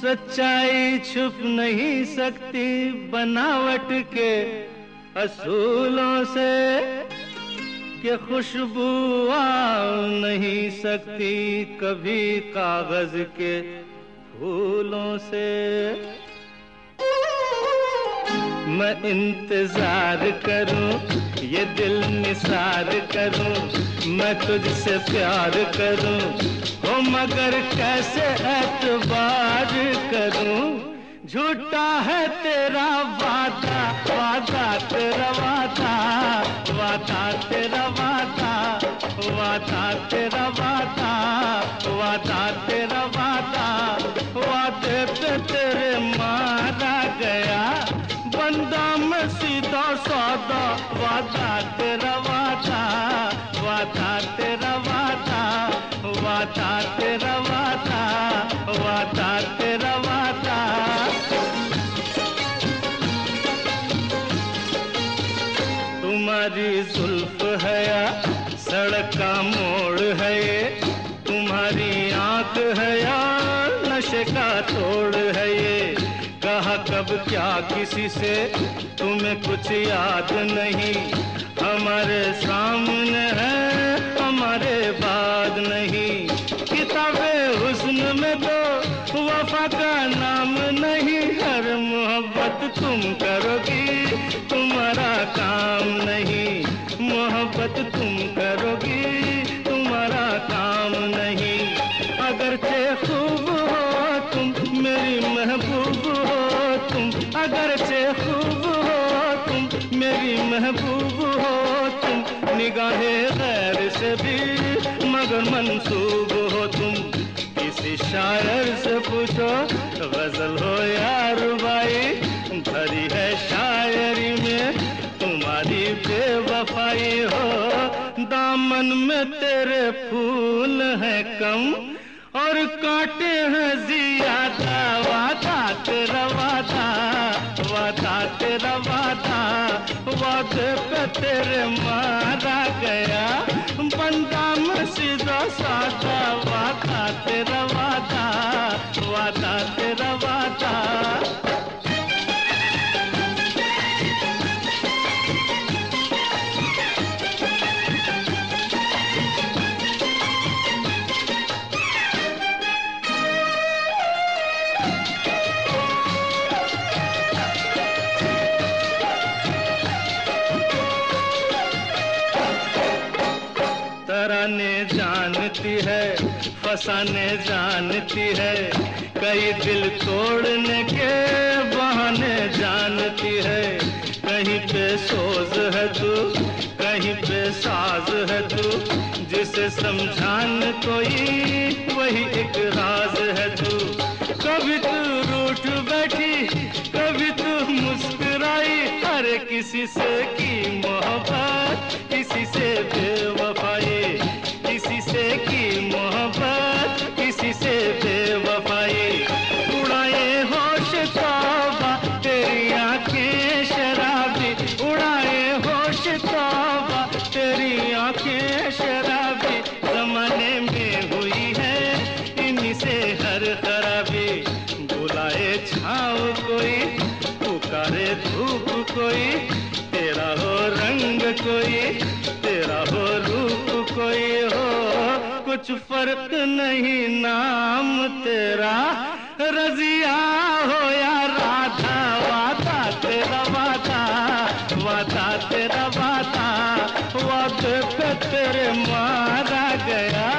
सच्चाई छुप नहीं सकती बनावट के असूलों से कि खुशबू आ नहीं सकती कभी कागज़ के फूलों से। मैं इंतज़ार करूँ, ये दिल निसार करूँ मैं तुझसे प्यार करूँ? हो मगर कैसे एतबार करूँ? झूठा है तेरा वादा वादा तेरा वादा वादा तेरा वादा वादा तेरा मैं सीधा सादा वादा तेरा वादा वादा तेरा वादा वादा तेरा वादा वादा तेरा वादा। तुम्हारी जुल्फ है या सड़क का मोड़ है तुम्हारी आँख है या नशे का तोड़ है कहा, कब क्या किसी से तुम्हें कुछ याद नहीं? हमारे सामने है, हमारे बाद नहीं। किताबे हुस्न में तो वफा का नाम नहीं। हर मोहब्बत तुम करोगी, तुम्हारा काम नहीं। मोहब्बत तुम करोगी मेरी महबूब हो, तुम निगाहे गैर से भी मगर मंसूब हो तुम। किसी शायर से पूछो, गज़ल हो यार भाई भरी है शायरी में तुम्हारी बेवफाई हो। दामन में तेरे फूल है कम और काटे हैं जियादा, वादा तेरा तेरे मारा गया बंदा मसीदा सीधा जानती है, फसाने जानती है, कई दिल तोड़ने के बहाने जानती है। कहीं पे सोज है तू, कहीं पे साज है तू, जिसे समझान कोई, वही एक राज है तू। कभी तू रूठ बैठी, कभी तू मुस्कुराई, हर किसी से की मोहब्बत। हर खराबी बुलाए छाव कोई, पुकारे धूप कोई, तेरा हो रंग कोई, तेरा हो रूप कोई हो, कुछ फ़र्क नहीं नाम तेरा, रजिया हो या राधा, वादा तेरा वादा वादा तेरा वादा, वादे पे तेरे मारा गया।